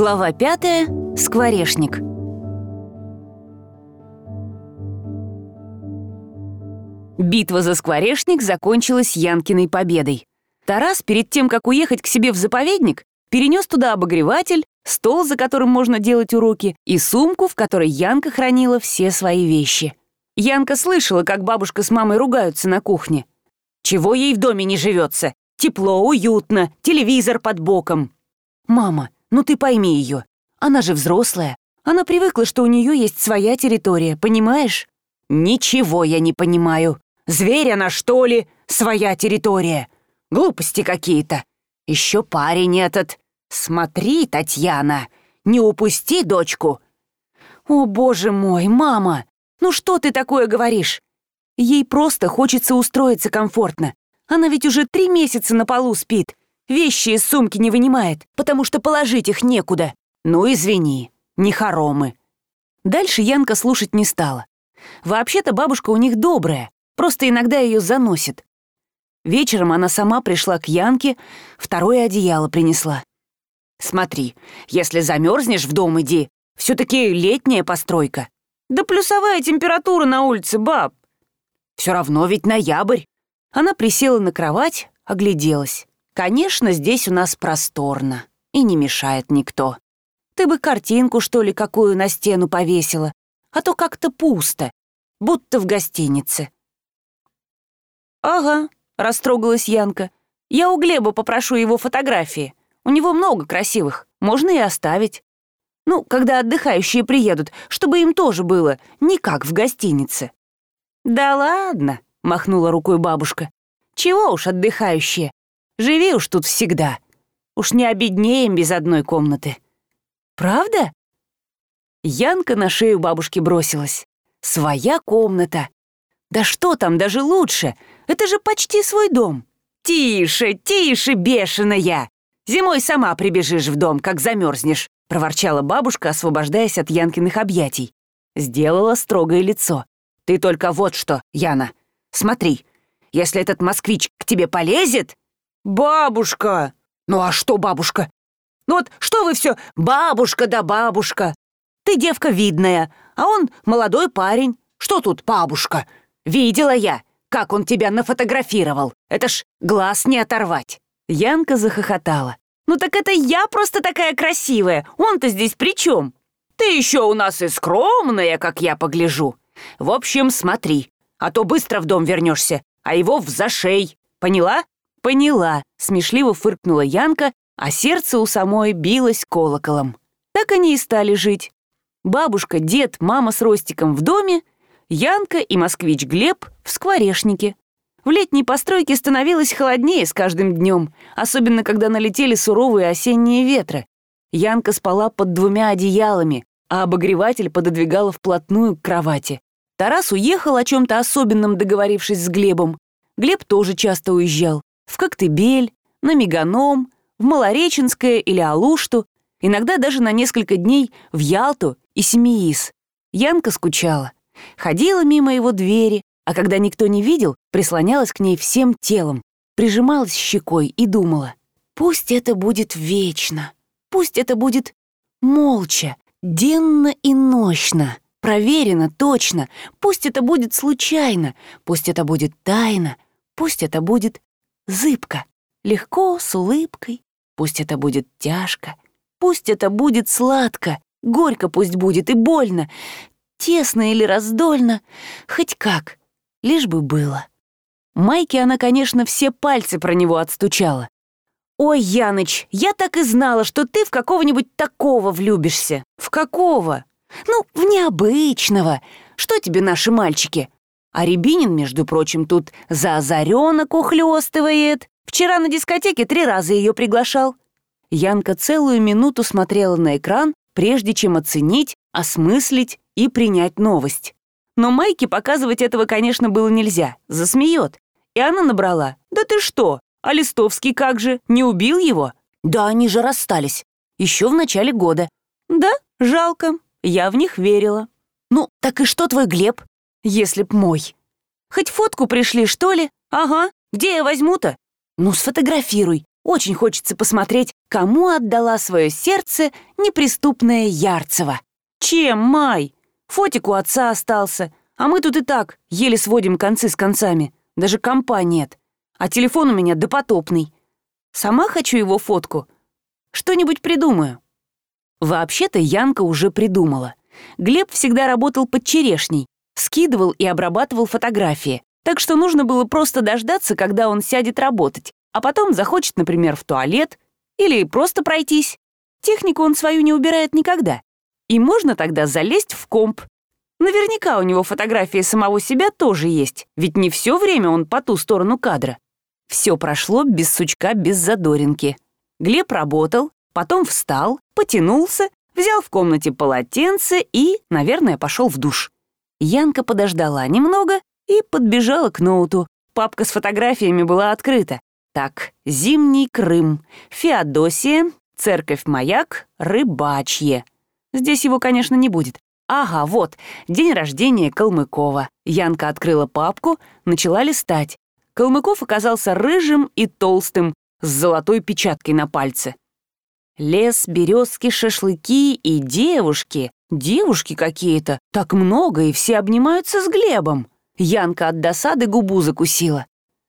Глава пятая. Скворешник. Битва за скворешник закончилась Янкиной победой. Тарас, перед тем, как уехать к себе в заповедник, перенес туда обогреватель, стол, за которым можно делать уроки, и сумку, в которой Янка хранила все свои вещи. Янка слышала, как бабушка с мамой ругаются на кухне. Чего ей в доме не живется? Тепло, уютно, телевизор под боком. «Мама, ну ты пойми ее. Она же взрослая. Она привыкла, что у нее есть своя территория, понимаешь? Ничего я не понимаю. Зверь она, что ли? Своя территория. Глупости какие-то. Еще парень этот. Смотри, Татьяна, не упусти дочку. О, боже мой, мама, ну что ты такое говоришь? Ей просто хочется устроиться комфортно. Она ведь уже три месяца на полу спит. Вещи из сумки не вынимает, потому что положить их некуда. Ну, извини, не хоромы. Дальше Янка слушать не стала. Вообще-то бабушка у них добрая, просто иногда ее заносит. Вечером она сама пришла к Янке, второе одеяло принесла. «Смотри, если замерзнешь в дом, иди. Все-таки летняя постройка». «Да плюсовая температура на улице, баб». «Все равно ведь ноябрь». Она присела на кровать, огляделась. Конечно, здесь у нас просторно и не мешает никто. Ты бы картинку, что ли, какую на стену повесила, а то как-то пусто, будто в гостинице. «Ага», — растрогалась Янка. «Я у Глеба попрошу его фотографии. У него много красивых, можно и оставить. Ну, когда отдыхающие приедут, чтобы им тоже было, не как в гостинице». «Да ладно», — махнула рукой бабушка. «Чего уж отдыхающие? Живи уж тут всегда. Уж не обеднеем без одной комнаты. Правда? Янка на шею бабушки бросилась. Своя комната. Да что там, даже лучше. Это же почти свой дом. Тише, тише, бешеная. Зимой сама прибежишь в дом, как замерзнешь, проворчала бабушка, освобождаясь от Янкиных объятий. Сделала строгое лицо. Ты только вот что, Яна. Смотри, если этот москвич к тебе полезет, «Бабушка!» «Ну а что бабушка?» «Ну вот что вы все, бабушка да бабушка!» «Ты девка видная, а он молодой парень. Что тут бабушка?» «Видела я, как он тебя нафотографировал. Это ж глаз не оторвать!» Янка захохотала. «Ну так это я просто такая красивая. Он-то здесь при чем? Ты еще у нас и скромная, как я погляжу. В общем, смотри, а то быстро в дом вернешься, а его в зашей. Поняла?» «Поняла», — смешливо фыркнула Янка, а сердце у самой билось колоколом. Так они и стали жить. Бабушка, дед, мама с Ростиком в доме, Янка и москвич Глеб в скворешнике. В летней постройке становилось холоднее с каждым днем, особенно когда налетели суровые осенние ветры. Янка спала под двумя одеялами, а обогреватель пододвигала вплотную к кровати. Тарас уехал о чем-то особенном, договорившись с Глебом. Глеб тоже часто уезжал в Коктебель, на Меганом, в Малореченское или Алушту, иногда даже на несколько дней в Ялту и Семиис. Янка скучала. Ходила мимо его двери, а когда никто не видел, прислонялась к ней всем телом, прижималась щекой и думала, «Пусть это будет вечно, пусть это будет молча, денно и ночно, проверено точно, пусть это будет случайно, пусть это будет тайно, пусть это будет зыбко, легко, с улыбкой. Пусть это будет тяжко, пусть это будет сладко, горько пусть будет и больно, тесно или раздольно, хоть как, лишь бы было. Майке она, конечно, все пальцы про него отстучала. «Ой, Яныч, я так и знала, что ты в какого-нибудь такого влюбишься». «В какого?» «Ну, в необычного. Что тебе наши мальчики? А Рябинин, между прочим, тут за озаренок ухлёстывает. Вчера на дискотеке три раза ее приглашал. Янка целую минуту смотрела на экран, прежде чем оценить, осмыслить и принять новость. Но Майке показывать этого, конечно, было нельзя. Засмеет. И она набрала. «Да ты что? А Листовский как же? Не убил его?» «Да они же расстались. Еще в начале года». «Да, жалко. Я в них верила». «Ну, так и что твой Глеб?» Если б мой. Хоть фотку пришли, что ли? Ага, где я возьму-то? Ну, сфотографируй. Очень хочется посмотреть, кому отдала свое сердце неприступная Ярцева. Чем, Май? Фотик у отца остался, а мы тут и так еле сводим концы с концами. Даже компа нет. А телефон у меня допотопный. Сама хочу его фотку. Что-нибудь придумаю. Вообще-то Янка уже придумала. Глеб всегда работал под черешней, скидывал и обрабатывал фотографии, так что нужно было просто дождаться, когда он сядет работать, а потом захочет, например, в туалет или просто пройтись. Технику он свою не убирает никогда. И можно тогда залезть в комп. Наверняка у него фотографии самого себя тоже есть, ведь не все время он по ту сторону кадра. Все прошло без сучка, без задоринки. Глеб работал, потом встал, потянулся, взял в комнате полотенце и, наверное, пошел в душ. Янка подождала немного и подбежала к ноуту. Папка с фотографиями была открыта. Так, Зимний Крым, Феодосия, Церковь-Маяк, Рыбачье. Здесь его, конечно, не будет. Ага, вот, день рождения Калмыкова. Янка открыла папку, начала листать. Калмыков оказался рыжим и толстым, с золотой печаткой на пальце. Лес, березки, шашлыки и девушки. Девушки какие-то. Так много, и все обнимаются с Глебом. Янка от досады губу закусила.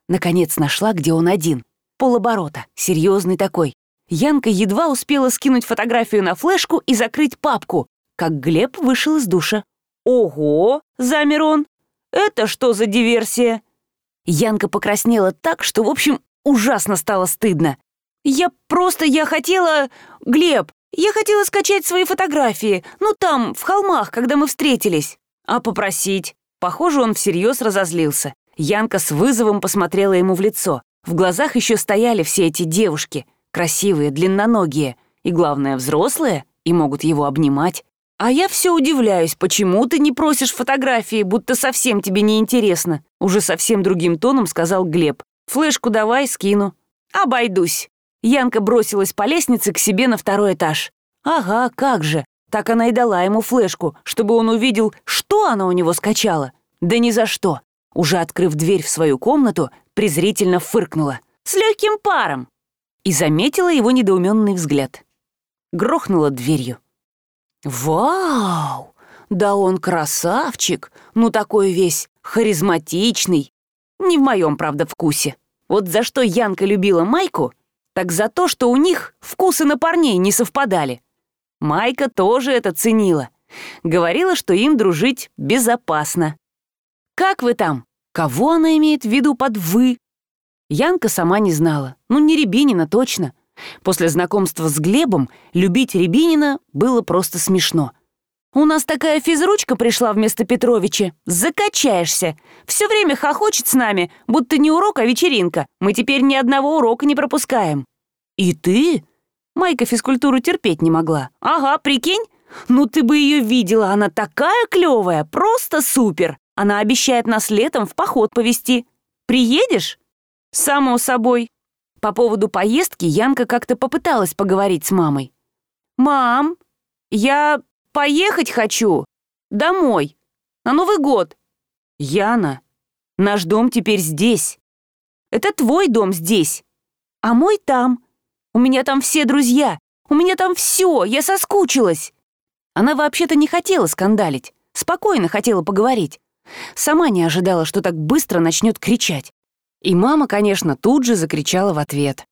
Наконец нашла, где он один. Полоборота, серьезный такой. Янка едва успела скинуть фотографию на флешку и закрыть папку, как Глеб вышел из душа. «Ого!» — замер он. «Это что за диверсия?» Янка покраснела так, что, в общем, ужасно стало стыдно. «Я просто, я хотела... Глеб, я хотела скачать свои фотографии, ну там, в холмах, когда мы встретились. А попросить?» Похоже, он всерьез разозлился. Янка с вызовом посмотрела ему в лицо. В глазах еще стояли все эти девушки, красивые, длинноногие, и, главное, взрослые, и могут его обнимать. А я все удивляюсь, почему ты не просишь фотографии, будто совсем тебе не интересно. Уже совсем другим тоном сказал Глеб. Флешку давай, скину. Обойдусь. Янка бросилась по лестнице к себе на второй этаж. Ага, как же. Так она и дала ему флешку, чтобы он увидел, что она у него скачала. Да ни за что. Уже открыв дверь в свою комнату, презрительно фыркнула. С легким паром. И заметила его недоуменный взгляд. Грохнула дверью. «Вау! Да он красавчик! Ну такой весь харизматичный! Не в моем, правда, вкусе. Вот за что Янка любила Майку, так за то, что у них вкусы на парней не совпадали. Майка тоже это ценила. Говорила, что им дружить безопасно. «Как вы там? Кого она имеет в виду под «вы»?» Янка сама не знала. Ну, не Рябинина точно. После знакомства с Глебом любить Рябинина было просто смешно. «У нас такая физручка пришла вместо Петровича. Закачаешься. Все время хохочет с нами, будто не урок, а вечеринка. Мы теперь ни одного урока не пропускаем». «И ты?» Майка физкультуру терпеть не могла. «Ага, прикинь? Ну ты бы ее видела, она такая клевая, просто супер. Она обещает нас летом в поход повести. Приедешь?» «Само собой», по поводу поездки Янка как-то попыталась поговорить с мамой. «Мам, я поехать хочу. Домой. На Новый год». «Яна, наш дом теперь здесь. Это твой дом здесь. А мой там. У меня там все друзья. У меня там все. Я соскучилась». Она вообще-то не хотела скандалить. Спокойно хотела поговорить. Сама не ожидала, что так быстро начнет кричать. И мама, конечно, тут же закричала в ответ.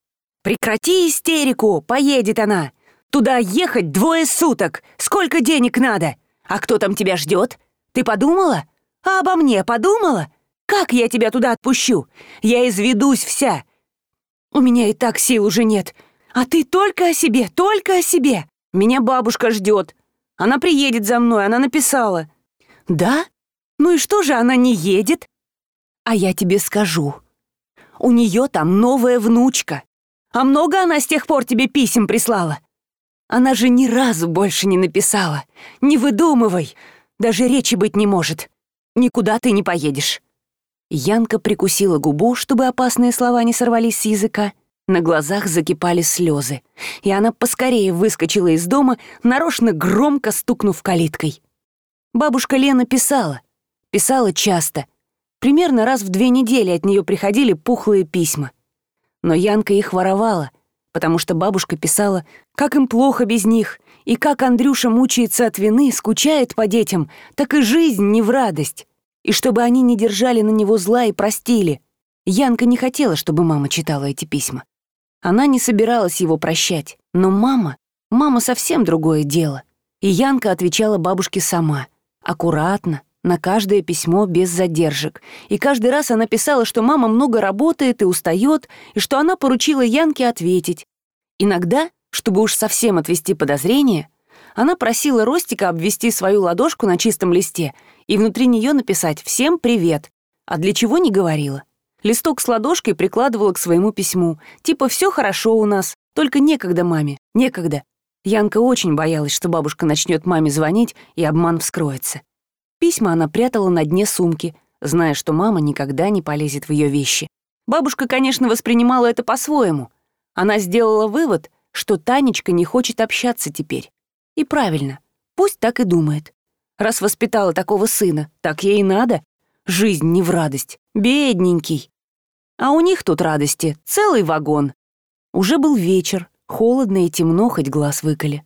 «Прекрати истерику! Поедет она! Туда ехать двое суток! Сколько денег надо? А кто там тебя ждет? Ты подумала? А обо мне подумала? Как я тебя туда отпущу? Я изведусь вся! У меня и так сил уже нет. А ты только о себе, только о себе! Меня бабушка ждет. Она приедет за мной, она написала». «Да? Ну и что же она не едет?» «А я тебе скажу. У нее там новая внучка. А много она с тех пор тебе писем прислала? Она же ни разу больше не написала. Не выдумывай. Даже речи быть не может. Никуда ты не поедешь». Янка прикусила губу, чтобы опасные слова не сорвались с языка. На глазах закипали слезы, и она поскорее выскочила из дома, нарочно громко стукнув калиткой. Бабушка Лена писала. Писала часто — Примерно раз в две недели от нее приходили пухлые письма. Но Янка их воровала, потому что бабушка писала, как им плохо без них, и как Андрюша мучается от вины, скучает по детям, так и жизнь не в радость. И чтобы они не держали на него зла и простили. Янка не хотела, чтобы мама читала эти письма. Она не собиралась его прощать. Но мама, мама совсем другое дело. И Янка отвечала бабушке сама, аккуратно, на каждое письмо без задержек. И каждый раз она писала, что мама много работает и устает, и что она поручила Янке ответить. Иногда, чтобы уж совсем отвести подозрения, она просила Ростика обвести свою ладошку на чистом листе и внутри нее написать «Всем привет», а для чего не говорила. Листок с ладошкой прикладывала к своему письму, типа «Все хорошо у нас, только некогда маме, некогда». Янка очень боялась, что бабушка начнет маме звонить, и обман вскроется. Письма она прятала на дне сумки, зная, что мама никогда не полезет в ее вещи. Бабушка, конечно, воспринимала это по-своему. Она сделала вывод, что Танечка не хочет общаться теперь. И правильно, пусть так и думает. Раз воспитала такого сына, так ей и надо. Жизнь не в радость, бедненький. А у них тут радости целый вагон. Уже был вечер, холодно и темно, хоть глаз выколи.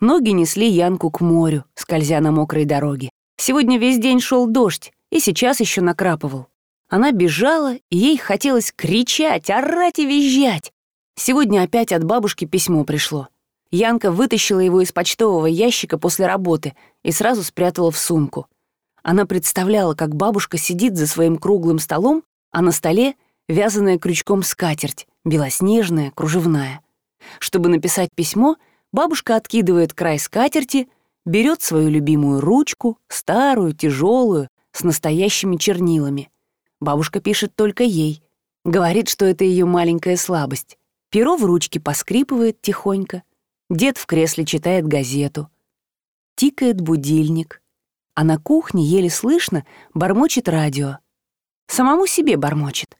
Ноги несли Янку к морю, скользя на мокрой дороге. Сегодня весь день шел дождь, и сейчас еще накрапывал. Она бежала, и ей хотелось кричать, орать и визжать. Сегодня опять от бабушки письмо пришло. Янка вытащила его из почтового ящика после работы и сразу спрятала в сумку. Она представляла, как бабушка сидит за своим круглым столом, а на столе вязаная крючком скатерть, белоснежная, кружевная. Чтобы написать письмо, бабушка откидывает край скатерти — берет свою любимую ручку, старую, тяжелую, с настоящими чернилами. Бабушка пишет только ей. Говорит, что это ее маленькая слабость. Перо в ручке поскрипывает тихонько. Дед в кресле читает газету. Тикает будильник. А на кухне еле слышно бормочет радио. Самому себе бормочет.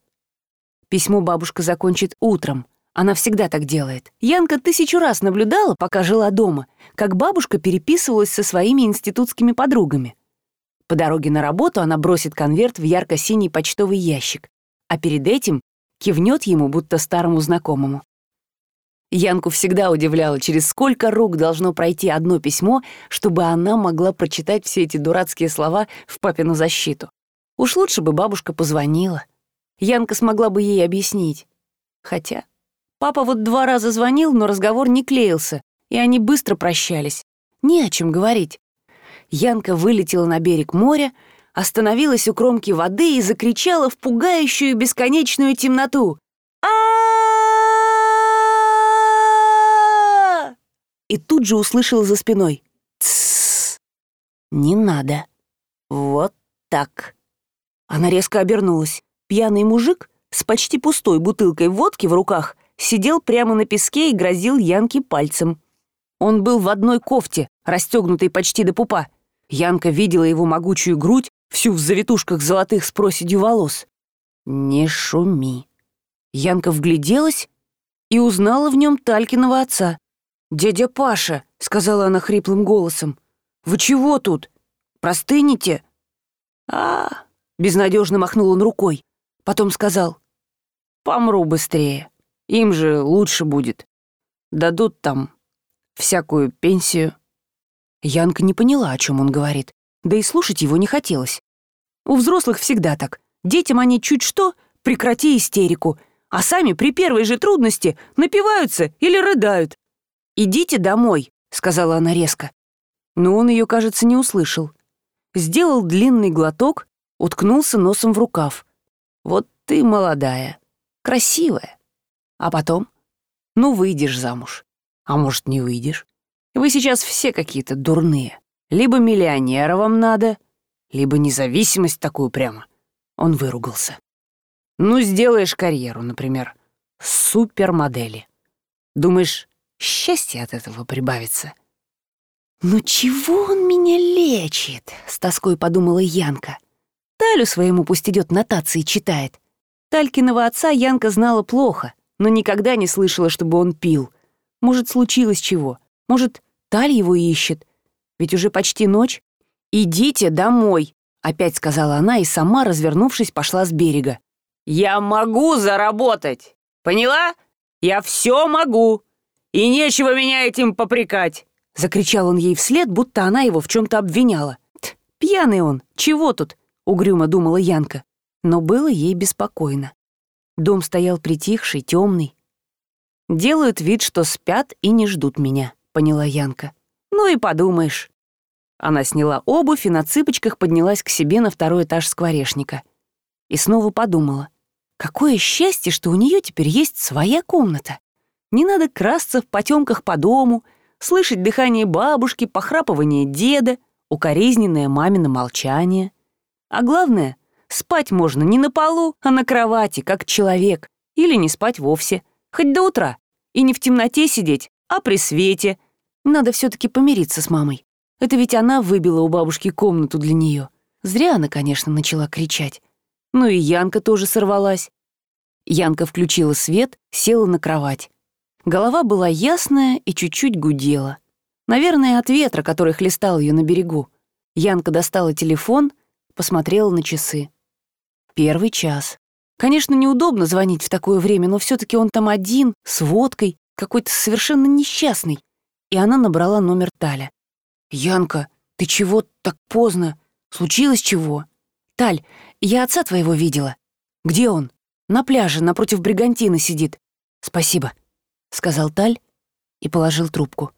Письмо бабушка закончит утром, она всегда так делает. Янка тысячу раз наблюдала, пока жила дома, как бабушка переписывалась со своими институтскими подругами. По дороге на работу она бросит конверт в ярко-синий почтовый ящик, а перед этим кивнет ему, будто старому знакомому. Янку всегда удивляло, через сколько рук должно пройти одно письмо, чтобы она могла прочитать все эти дурацкие слова в папину защиту. Уж лучше бы бабушка позвонила. Янка смогла бы ей объяснить. Хотя Папа вот два раза звонил, но разговор не клеился, и они быстро прощались. Не о чем говорить. Янка вылетела на берег моря, остановилась у кромки воды и закричала в пугающую бесконечную темноту. а И тут же услышала за спиной. «Тссс! Не надо. Вот так». Она резко обернулась. Пьяный мужик с почти пустой бутылкой водки в руках сидел прямо на песке и грозил Янке пальцем. Он был в одной кофте, расстегнутой почти до пупа. Янка видела его могучую грудь, всю в завитушках золотых с проседью волос. «Не шуми». Янка вгляделась и узнала в нем Талькиного отца. «Дядя Паша», — сказала она хриплым голосом, — «вы чего тут? Простынете?» а, -а, -а безнадежно махнул он рукой. Потом сказал, «Помру быстрее». Им же лучше будет. Дадут там всякую пенсию». Янка не поняла, о чем он говорит, да и слушать его не хотелось. У взрослых всегда так. Детям они чуть что, прекрати истерику, а сами при первой же трудности напиваются или рыдают. «Идите домой», — сказала она резко. Но он ее, кажется, не услышал. Сделал длинный глоток, уткнулся носом в рукав. «Вот ты молодая, красивая, а потом? Ну, выйдешь замуж. А может, не выйдешь. Вы сейчас все какие-то дурные. Либо миллионера вам надо, либо независимость такую прямо. Он выругался. Ну, сделаешь карьеру, например, супермодели. Думаешь, счастье от этого прибавится? «Ну чего он меня лечит?» — с тоской подумала Янка. Талю своему пусть идет нотации читает. Талькиного отца Янка знала плохо, но никогда не слышала, чтобы он пил. Может, случилось чего? Может, Таль его ищет? Ведь уже почти ночь. «Идите домой», — опять сказала она и сама, развернувшись, пошла с берега. «Я могу заработать!» Поняла? Я все могу. И нечего меня этим попрекать!» Закричал он ей вслед, будто она его в чем-то обвиняла. «Пьяный он, чего тут?» — угрюмо думала Янка. Но было ей беспокойно. Дом стоял притихший, темный. «Делают вид, что спят и не ждут меня», — поняла Янка. «Ну и подумаешь». Она сняла обувь и на цыпочках поднялась к себе на второй этаж скворечника. И снова подумала. Какое счастье, что у нее теперь есть своя комната. Не надо красться в потемках по дому, слышать дыхание бабушки, похрапывание деда, укоризненное мамино молчание. А главное, спать можно не на полу, а на кровати, как человек, или не спать вовсе, хоть до утра, и не в темноте сидеть, а при свете. Надо все таки помириться с мамой. Это ведь она выбила у бабушки комнату для нее. Зря она, конечно, начала кричать. Ну и Янка тоже сорвалась. Янка включила свет, села на кровать. Голова была ясная и чуть-чуть гудела. Наверное, от ветра, который хлестал ее на берегу. Янка достала телефон, посмотрела на часы. Первый час. Конечно, неудобно звонить в такое время, но все таки он там один, с водкой, какой-то совершенно несчастный. И она набрала номер Таля. «Янка, ты чего так поздно? Случилось чего?» «Таль, я отца твоего видела». «Где он?» «На пляже, напротив бригантины сидит». «Спасибо», — сказал Таль и положил трубку.